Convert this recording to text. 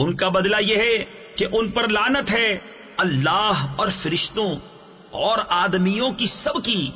ان کا بدلہ یہ ہے کہ ان پر لانت ہے اللہ اور فرشتوں اور آدمیوں کی سب کی۔